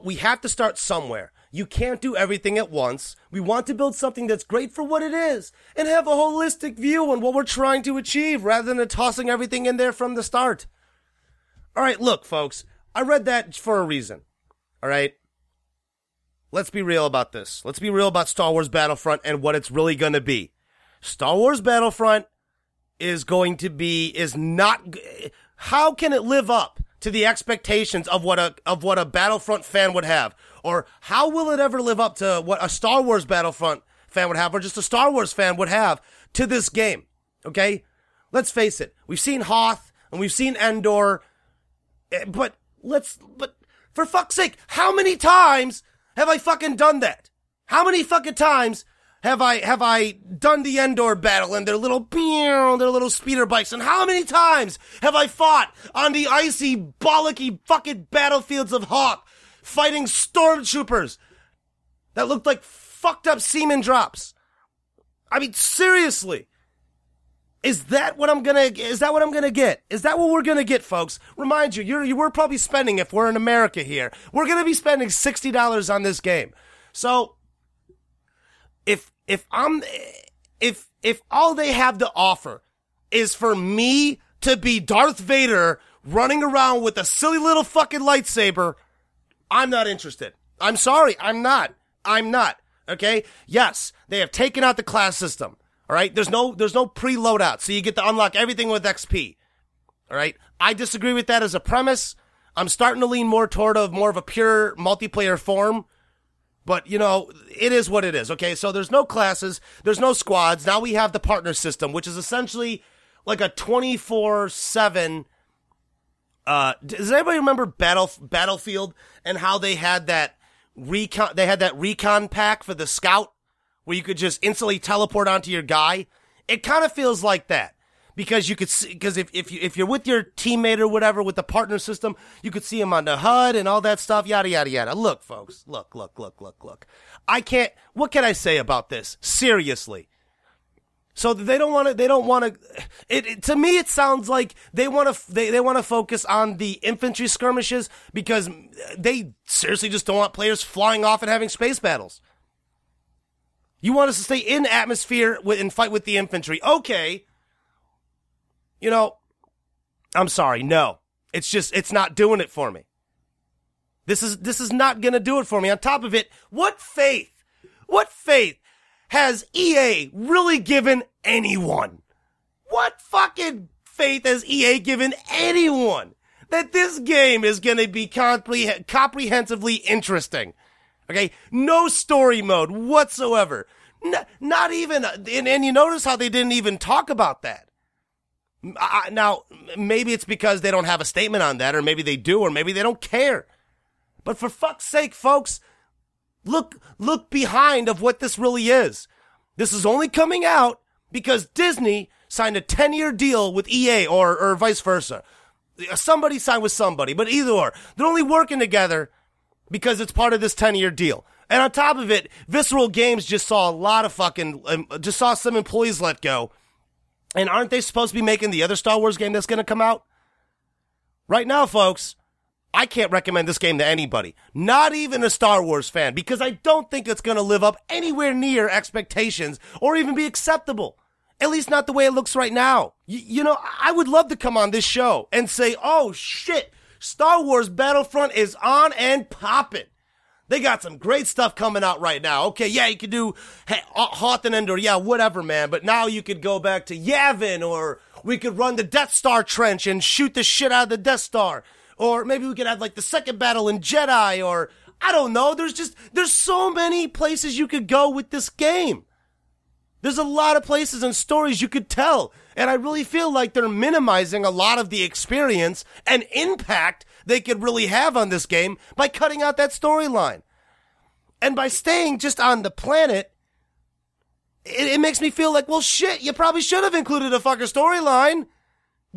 we have to start somewhere. You can't do everything at once. We want to build something that's great for what it is and have a holistic view on what we're trying to achieve rather than tossing everything in there from the start. All right, look, folks, I read that for a reason. All right. Let's be real about this. Let's be real about Star Wars Battlefront and what it's really going to be. Star Wars Battlefront is going to be is not how can it live up to the expectations of what a of what a Battlefront fan would have, or how will it ever live up to what a Star Wars Battlefront fan would have, or just a Star Wars fan would have to this game? Okay, let's face it. We've seen Hoth and we've seen Endor, eh, but let's but for fuck's sake, how many times have I fucking done that? How many fucking times have I have I done the Endor battle and their little their little speeder bikes? And how many times have I fought on the icy, bollocky fucking battlefields of Hoth, fighting stormtroopers that looked like fucked up semen drops? I mean, seriously. Is that what I'm gonna? Is that what I'm gonna get? Is that what we're gonna get, folks? Remind you, you're we're probably spending if we're in America here, we're gonna be spending sixty dollars on this game. So if I'm if if all they have to offer is for me to be Darth Vader running around with a silly little fucking lightsaber, I'm not interested. I'm sorry, I'm not. I'm not. Okay? Yes, they have taken out the class system. All right? There's no there's no pre-loadout, so you get to unlock everything with XP. All right? I disagree with that as a premise. I'm starting to lean more toward a more of a pure multiplayer form but, you know, it is what it is. Okay. So there's no classes. There's no squads. Now we have the partner system, which is essentially like a 24 7. Uh, does anybody remember Battle, Battlefield and how they had that recon, they had that recon pack for the scout where you could just instantly teleport onto your guy? It kind of feels like that because you could see because if if you if you're with your teammate or whatever with the partner system, you could see him on the HUD and all that stuff. Yada yada yada. Look, folks. Look, look, look, look, look. I can't. What can I say about this? Seriously. So they don't want to. They don't want to. It, to me, it sounds like they want to. They they want to focus on the infantry skirmishes because they seriously just don't want players flying off and having space battles. You want us to stay in atmosphere with, and fight with the infantry. Okay, you know, I'm sorry, no. It's just it's not doing it for me. This is this is not going to do it for me. On top of it, what faith? What faith has EA really given anyone? What fucking faith has EA given anyone that this game is going to be compreh- comprehensively interesting? Okay, no story mode whatsoever. Not even, and, and you notice how they didn't even talk about that. I, now, maybe it's because they don't have a statement on that, or maybe they do, or maybe they don't care. But for fuck's sake, folks, look, look behind of what this really is. This is only coming out because Disney signed a 10 year deal with EA or, or vice versa. Somebody signed with somebody, but either or. They're only working together because it's part of this 10 year deal. And on top of it, Visceral Games just saw a lot of fucking, um, just saw some employees let go and aren't they supposed to be making the other Star Wars game that's going to come out? Right now, folks, I can't recommend this game to anybody, not even a Star Wars fan, because I don't think it's going to live up anywhere near expectations or even be acceptable. At least not the way it looks right now. Y- you know, I would love to come on this show and say, oh shit, Star Wars Battlefront is on and popping. They got some great stuff coming out right now. Okay, yeah, you could do hey, Endor yeah, whatever, man. But now you could go back to Yavin or we could run the Death Star trench and shoot the shit out of the Death Star. Or maybe we could have like the second battle in Jedi or I don't know. There's just, there's so many places you could go with this game. There's a lot of places and stories you could tell. And I really feel like they're minimizing a lot of the experience and impact they could really have on this game by cutting out that storyline. And by staying just on the planet, it, it makes me feel like, well, shit, you probably should have included a fucker storyline.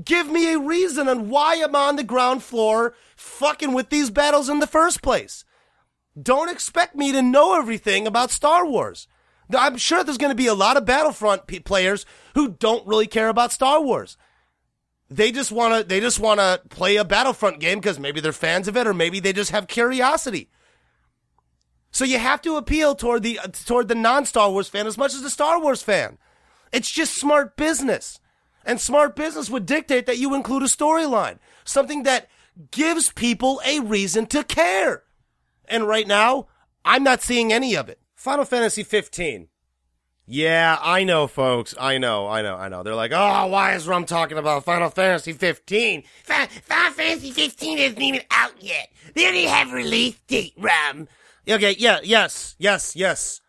Give me a reason on why I'm on the ground floor fucking with these battles in the first place. Don't expect me to know everything about Star Wars. I'm sure there's going to be a lot of Battlefront players who don't really care about Star Wars. They just want to they just want to play a Battlefront game because maybe they're fans of it or maybe they just have curiosity. So you have to appeal toward the toward the non-Star Wars fan as much as the Star Wars fan. It's just smart business. And smart business would dictate that you include a storyline, something that gives people a reason to care. And right now, I'm not seeing any of it. Final Fantasy 15. Yeah, I know, folks. I know, I know, I know. They're like, oh, why is Rum talking about Final Fantasy 15? Final Fantasy 15 isn't even out yet. They only have release date, Rum. Okay, yeah, yes, yes, yes.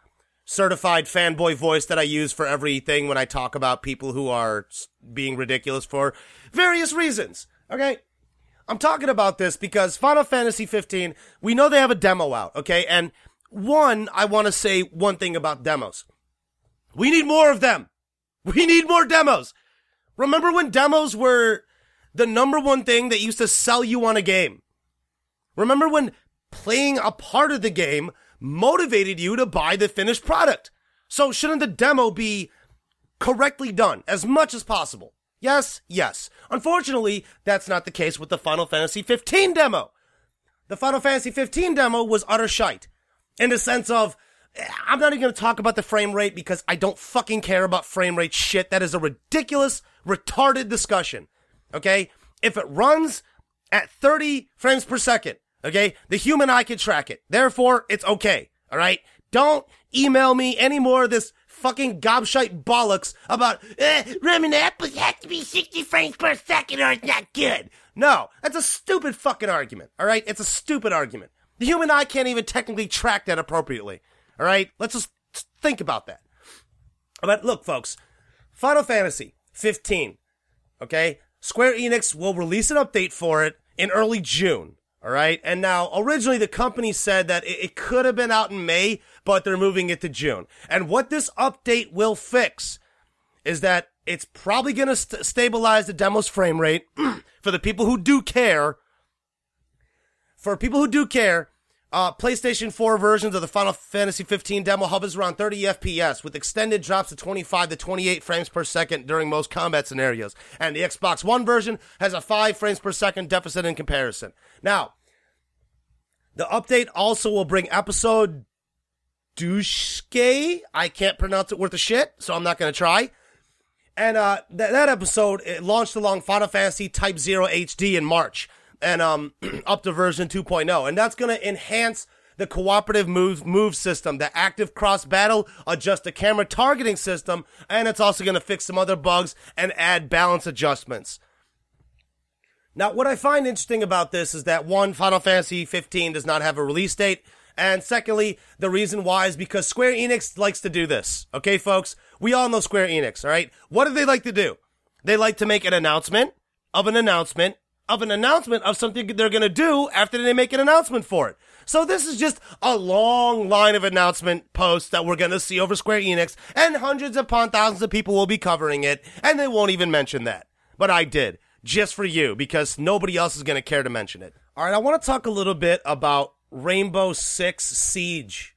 Certified fanboy voice that I use for everything when I talk about people who are being ridiculous for various reasons. Okay? I'm talking about this because Final Fantasy 15, we know they have a demo out, okay? And one, I want to say one thing about demos. We need more of them. We need more demos. Remember when demos were the number one thing that used to sell you on a game? Remember when playing a part of the game motivated you to buy the finished product? So shouldn't the demo be correctly done as much as possible? Yes, yes. Unfortunately, that's not the case with the Final Fantasy 15 demo. The Final Fantasy 15 demo was utter shite in the sense of I'm not even going to talk about the frame rate because I don't fucking care about frame rate shit. That is a ridiculous, retarded discussion. Okay? If it runs at 30 frames per second, okay, the human eye can track it. Therefore, it's okay. All right? Don't email me any more of this fucking gobshite bollocks about, eh, Rum and Apples has to be 60 frames per second or it's not good. No, that's a stupid fucking argument. All right? It's a stupid argument. The human eye can't even technically track that appropriately. All right? Let's just think about that. But look, folks, Final Fantasy 15, okay? Square Enix will release an update for it in early June. All right. And now, originally, the company said that it, could have been out in May, but they're moving it to June. And what this update will fix is that it's probably going to st- stabilize the demo's frame rate for the people who do care. For people who do care, uh, PlayStation 4 versions of the Final Fantasy 15 demo hovers around 30 FPS with extended drops to 25 to 28 frames per second during most combat scenarios. And the Xbox One version has a 5 frames per second deficit in comparison. Now, the update also will bring episode Douche. I can't pronounce it worth a shit, so I'm not going to try. And uh, th- that episode it launched along Final Fantasy Type 0 HD in March and um, up to version 2.0. And that's going to enhance the cooperative move move system, the active cross battle, adjust the camera targeting system, and it's also going to fix some other bugs and add balance adjustments. Now, what I find interesting about this is that one, Final Fantasy 15 does not have a release date. And secondly, the reason why is because Square Enix likes to do this. Okay, folks? We all know Square Enix, alright? What do they like to do? They like to make an announcement of an announcement of an announcement of something they're going to do after they make an announcement for it. So this is just a long line of announcement posts that we're going to see over Square Enix, and hundreds upon thousands of people will be covering it, and they won't even mention that. But I did, just for you, because nobody else is going to care to mention it. All right, I want to talk a little bit about Rainbow Six Siege.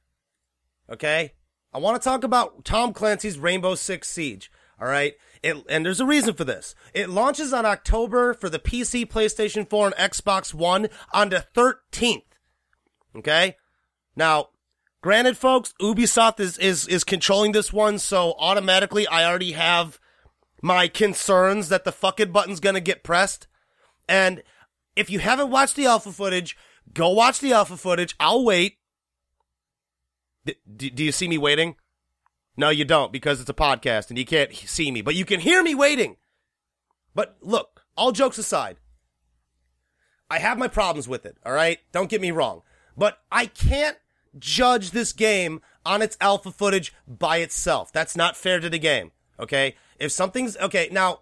Okay? I want to talk about Tom Clancy's Rainbow Six Siege. All right? It, and there's a reason for this. It launches on October for the PC, PlayStation 4, and Xbox One on the 13th. Okay? Now, granted, folks, Ubisoft is, is, is controlling this one, so automatically I already have my concerns that the fucking button's gonna get pressed. And if you haven't watched the alpha footage, go watch the alpha footage. I'll wait. D- do you see me waiting? No, you don't because it's a podcast and you can't see me, but you can hear me waiting. But look, all jokes aside, I have my problems with it, all right? Don't get me wrong. But I can't judge this game on its alpha footage by itself. That's not fair to the game, okay? If something's, okay, now,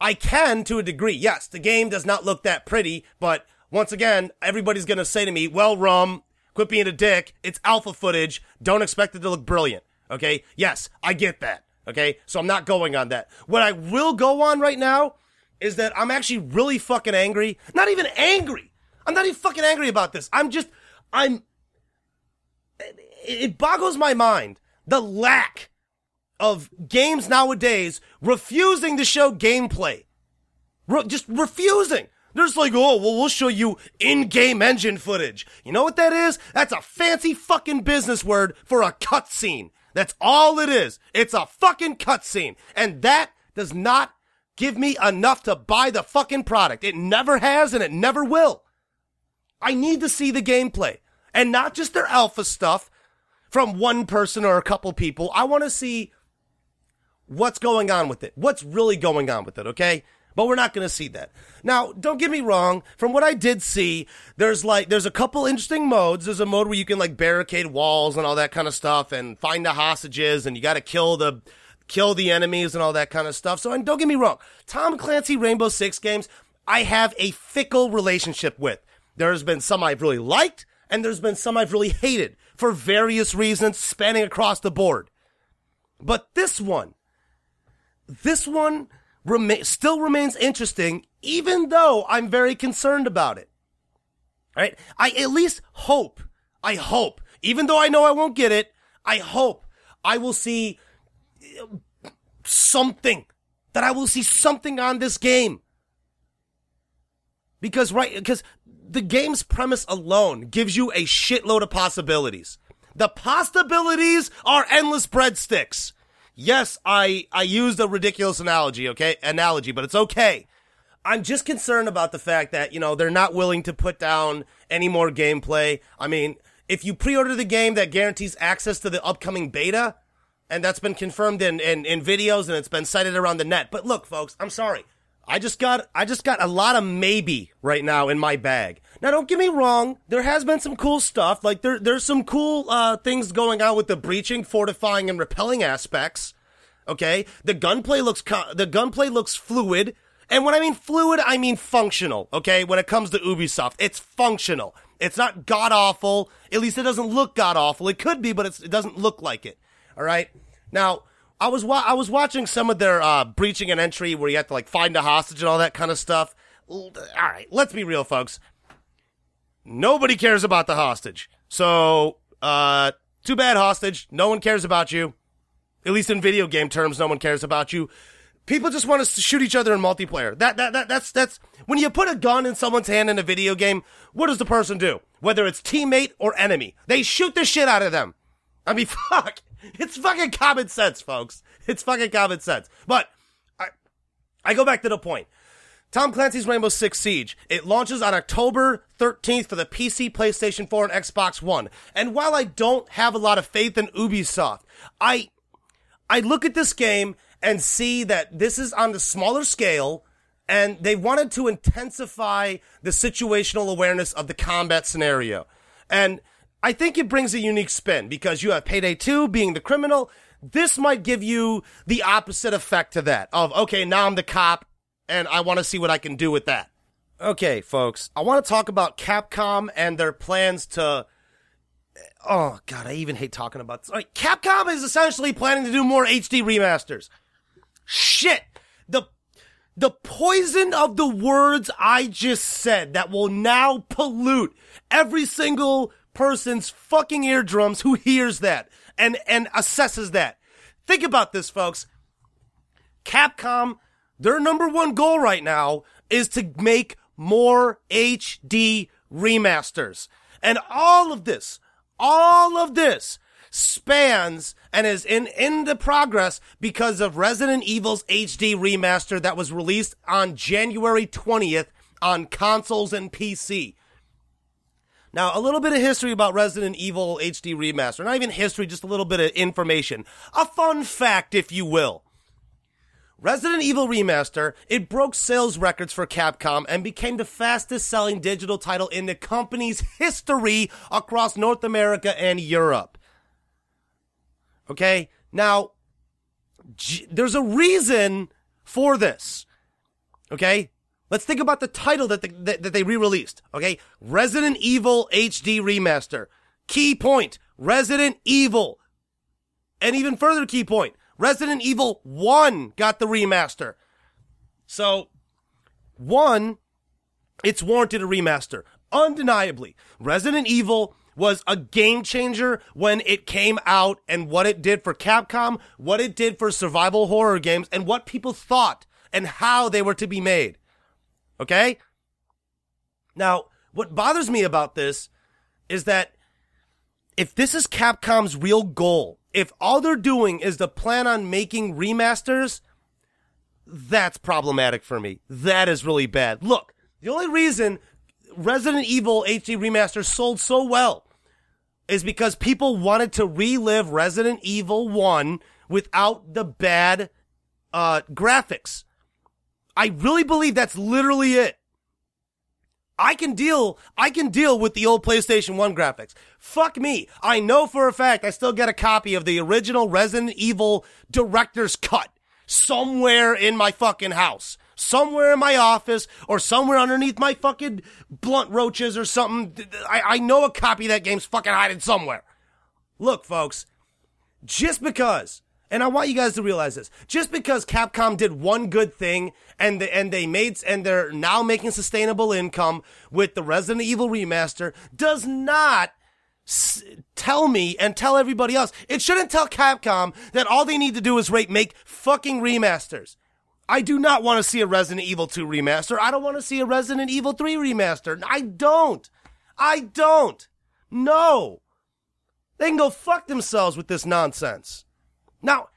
I can to a degree. Yes, the game does not look that pretty, but once again, everybody's gonna say to me, well, Rum, quit being a dick. It's alpha footage. Don't expect it to look brilliant. Okay? Yes, I get that. Okay? So I'm not going on that. What I will go on right now is that I'm actually really fucking angry. Not even angry. I'm not even fucking angry about this. I'm just, I'm, it, boggles my mind the lack of games nowadays refusing to show gameplay. Re- just refusing. They're just like, oh, well, we'll show you in-game engine footage. You know what that is? That's a fancy fucking business word for a cutscene. That's all it is. It's a fucking cutscene. And that does not give me enough to buy the fucking product. It never has and it never will. I need to see the gameplay. And not just their alpha stuff from one person or a couple people. I want to see what's going on with it. What's really going on with it, okay? But we're not going to see that. Now, don't get me wrong. From what I did see, there's like, there's a couple interesting modes. There's a mode where you can like barricade walls and all that kind of stuff and find the hostages and you got to kill the, kill the enemies and all that kind of stuff. So, and don't get me wrong. Tom Clancy Rainbow Six games, I have a fickle relationship with. There's been some I've really liked and there's been some I've really hated for various reasons spanning across the board. But this one, this one still remains interesting, even though I'm very concerned about it. All right. I at least hope, I hope, even though I know I won't get it, I hope I will see uh, something, that I will see something on this game. Because, right, because the game's premise alone gives you a shitload of possibilities. The possibilities are endless breadsticks. Yes, I I used a ridiculous analogy, okay? Analogy, but it's okay. I'm just concerned about the fact that, you know, they're not willing to put down any more gameplay. I mean, if you pre-order the game that guarantees access to the upcoming beta, and that's been confirmed in, in, in videos and it's been cited around the net. But look, folks, I'm sorry. I just got I just got a lot of maybe right now in my bag. Now don't get me wrong, there has been some cool stuff. Like there there's some cool uh, things going on with the breaching, fortifying, and repelling aspects. Okay, the gunplay looks co- the gunplay looks fluid, and when I mean fluid, I mean functional. Okay, when it comes to Ubisoft, it's functional. It's not god awful. At least it doesn't look god awful. It could be, but it doesn't look like it. All right. Now I was wa- I was watching some of their uh, breaching and entry where you have to like find a hostage and all that kind of stuff. All right, let's be real, folks. Nobody cares about the hostage. So, uh, too bad, hostage. No one cares about you. At least in video game terms, no one cares about you. People just want to shoot each other in multiplayer. That, that, that, that's, that's, when you put a gun in someone's hand in a video game, what does the person do? Whether it's teammate or enemy. They shoot the shit out of them. I mean, fuck. It's fucking common sense, folks. It's fucking common sense. But, I, I go back to the point. Tom Clancy's Rainbow Six Siege. It launches on October 13th for the PC, PlayStation 4, and Xbox One. And while I don't have a lot of faith in Ubisoft, I, I look at this game and see that this is on the smaller scale and they wanted to intensify the situational awareness of the combat scenario. And I think it brings a unique spin because you have Payday 2 being the criminal. This might give you the opposite effect to that of, okay, now I'm the cop and I want to see what I can do with that. Okay, folks, I want to talk about Capcom and their plans to. Oh god, I even hate talking about this. All right, Capcom is essentially planning to do more HD remasters. Shit, the the poison of the words I just said that will now pollute every single person's fucking eardrums who hears that and and assesses that. Think about this, folks. Capcom, their number one goal right now is to make more HD remasters. And all of this, all of this spans and is in, in the progress because of Resident Evil's HD remaster that was released on January 20th on consoles and PC. Now, a little bit of history about Resident Evil HD Remaster. Not even history, just a little bit of information. A fun fact, if you will. Resident Evil Remaster, it broke sales records for Capcom and became the fastest selling digital title in the company's history across North America and Europe. Okay? Now, G- there's a reason for this. Okay? Let's think about the title that, the, that, that they re-released. Okay? Resident Evil HD Remaster. Key point. Resident Evil. And even further key point. Resident Evil 1 got the remaster. So, 1, it's warranted a remaster. Undeniably. Resident Evil was a game changer when it came out and what it did for Capcom, what it did for survival horror games, and what people thought and how they were to be made. Okay? Now, what bothers me about this is that if this is Capcom's real goal, if all they're doing is to plan on making remasters, that's problematic for me. That is really bad. Look, the only reason Resident Evil HD Remaster sold so well is because people wanted to relive Resident Evil 1 without the bad uh, graphics. I really believe that's literally it. I can deal, I can deal with the old PlayStation 1 graphics. Fuck me. I know for a fact I still get a copy of the original Resident Evil director's cut somewhere in my fucking house. Somewhere in my office or somewhere underneath my fucking blunt roaches or something. I, I know a copy of that game's fucking hiding somewhere. Look, folks, just because and I want you guys to realize this. Just because Capcom did one good thing and the, and they made and they're now making sustainable income with the Resident Evil remaster does not s- tell me and tell everybody else. It shouldn't tell Capcom that all they need to do is rate make fucking remasters. I do not want to see a Resident Evil 2 remaster. I don't want to see a Resident Evil 3 remaster. I don't. I don't. No. They can go fuck themselves with this nonsense. Now,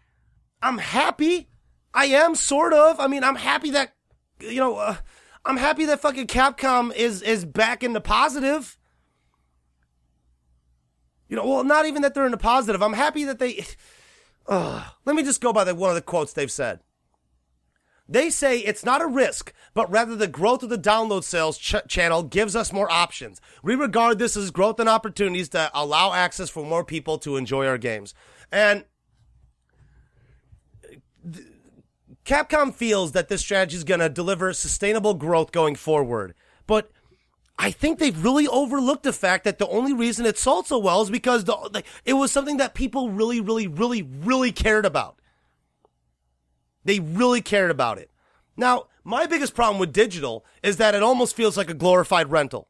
I'm happy. I am sort of. I mean, I'm happy that you know, uh, I'm happy that fucking Capcom is is back in the positive. You know, well, not even that they're in the positive. I'm happy that they. Uh, let me just go by the, one of the quotes they've said. They say it's not a risk, but rather the growth of the download sales ch- channel gives us more options. We regard this as growth and opportunities to allow access for more people to enjoy our games. And Capcom feels that this strategy is going to deliver sustainable growth going forward. But I think they've really overlooked the fact that the only reason it sold so well is because the, like, it was something that people really, really, really, really cared about. They really cared about it. Now, my biggest problem with digital is that it almost feels like a glorified rental.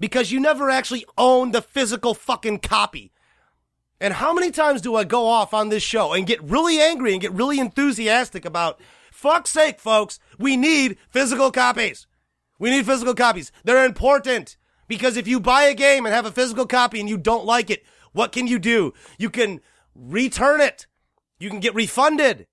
Because you never actually own the physical fucking copy. And how many times do I go off on this show and get really angry and get really enthusiastic about, fuck's sake, folks, we need physical copies. We need physical copies. They're important because if you buy a game and have a physical copy and you don't like it, what can you do? You can return it. You can get refunded.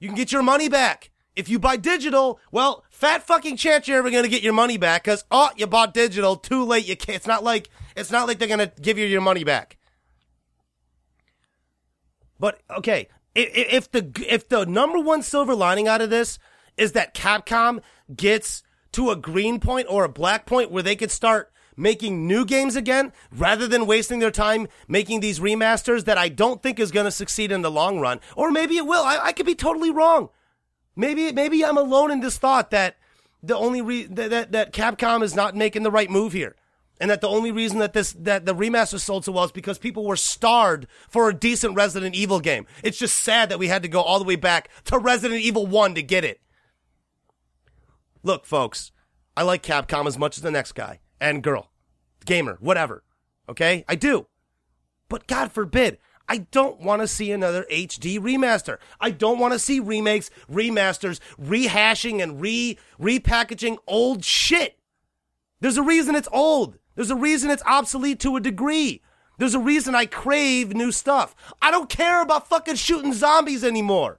You can get your money back. If you buy digital, well, fat fucking chance you're ever gonna get your money back because oh, you bought digital. Too late. You can't. It's not like it's not like they're gonna give you your money back. But okay, if the if the number one silver lining out of this is that Capcom gets to a green point or a black point where they could start making new games again rather than wasting their time making these remasters that I don't think is going to succeed in the long run. Or maybe it will. I, I, could be totally wrong. Maybe maybe I'm alone in this thought that the only re- that, that that Capcom is not making the right move here and that the only reason that this that the remaster sold so well is because people were starved for a decent Resident Evil game. It's just sad that we had to go all the way back to Resident Evil 1 to get it. Look, folks, I like Capcom as much as the next guy and girl, gamer, whatever. Okay? I do. But God forbid, I don't want to see another HD remaster. I don't want to see remakes, remasters, rehashing and re repackaging old shit. There's a reason it's old. There's a reason it's obsolete to a degree. There's a reason I crave new stuff. I don't care about fucking shooting zombies anymore.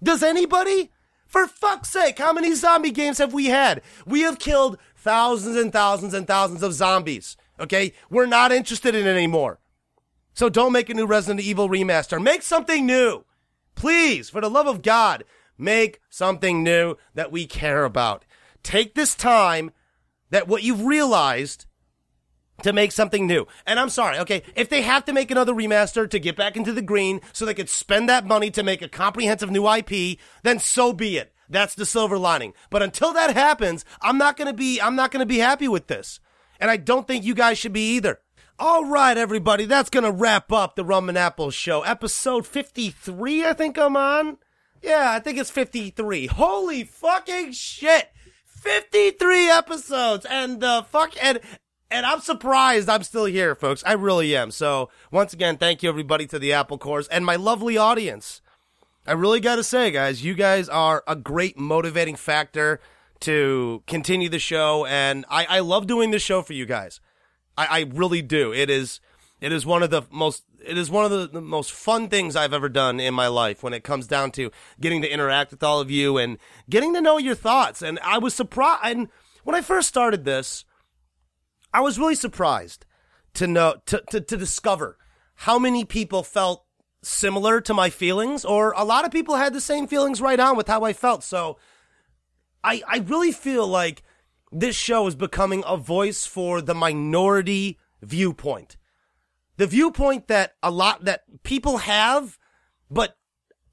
Does anybody? For fuck's sake, how many zombie games have we had? We have killed thousands and thousands and thousands of zombies. Okay? We're not interested in it anymore. So don't make a new Resident Evil remaster. Make something new. Please, for the love of God, make something new that we care about. Take this time that what you've realized to make something new. And I'm sorry, okay, if they have to make another remaster to get back into the green so they could spend that money to make a comprehensive new IP, then so be it. That's the silver lining. But until that happens, I'm not going to be I'm not going to be happy with this. And I don't think you guys should be either. All right, everybody, that's going to wrap up the Rum and Apple show. Episode 53, I think I'm on. Yeah, I think it's 53. Holy fucking shit. 53 episodes and the uh, fuck and and I'm surprised I'm still here, folks. I really am. So, once again, thank you everybody to the Apple Cores and my lovely audience. I really got to say, guys, you guys are a great motivating factor to continue the show, and I, I love doing this show for you guys. I, I really do. It is it is one of the most it is one of the, the, most fun things I've ever done in my life when it comes down to getting to interact with all of you and getting to know your thoughts. And I was surprised and when I first started this, I was really surprised to know to, to, to discover how many people felt similar to my feelings, or a lot of people had the same feelings right on with how I felt. So I I really feel like this show is becoming a voice for the minority viewpoint. The viewpoint that a lot that people have, but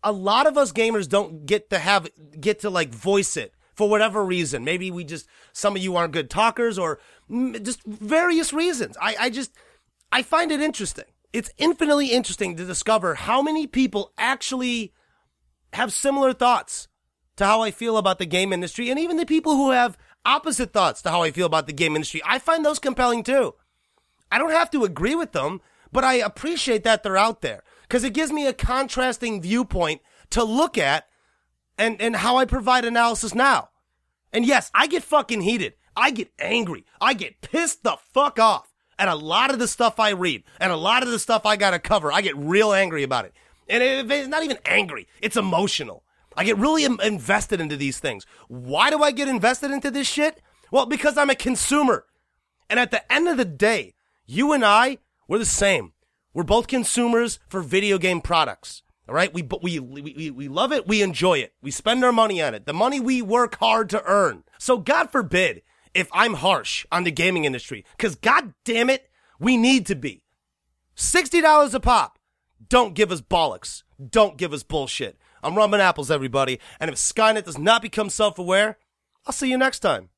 a lot of us gamers don't get to have get to like voice it for whatever reason. Maybe we just some of you aren't good talkers or just various reasons. I I just I find it interesting it's infinitely interesting to discover how many people actually have similar thoughts to how I feel about the game industry and even the people who have opposite thoughts to how I feel about the game industry. I find those compelling too. I don't have to agree with them, but I appreciate that they're out there because it gives me a contrasting viewpoint to look at and, and how I provide analysis now. And yes, I get fucking heated. I get angry. I get pissed the fuck off at a lot of the stuff I read and a lot of the stuff I got to cover, I get real angry about it. And it's not even angry, it's emotional. I get really invested into these things. Why do I get invested into this shit? Well, because I'm a consumer. And at the end of the day, you and I, we're the same. We're both consumers for video game products. All right. We, we, we, we love it. We enjoy it. We spend our money on it. The money we work hard to earn. So God forbid if I'm harsh on the gaming industry, because god damn it, we need to be. $60 a pop. Don't give us bollocks. Don't give us bullshit. I'm Rum and Apples, everybody. And if Skynet does not become self aware, I'll see you next time.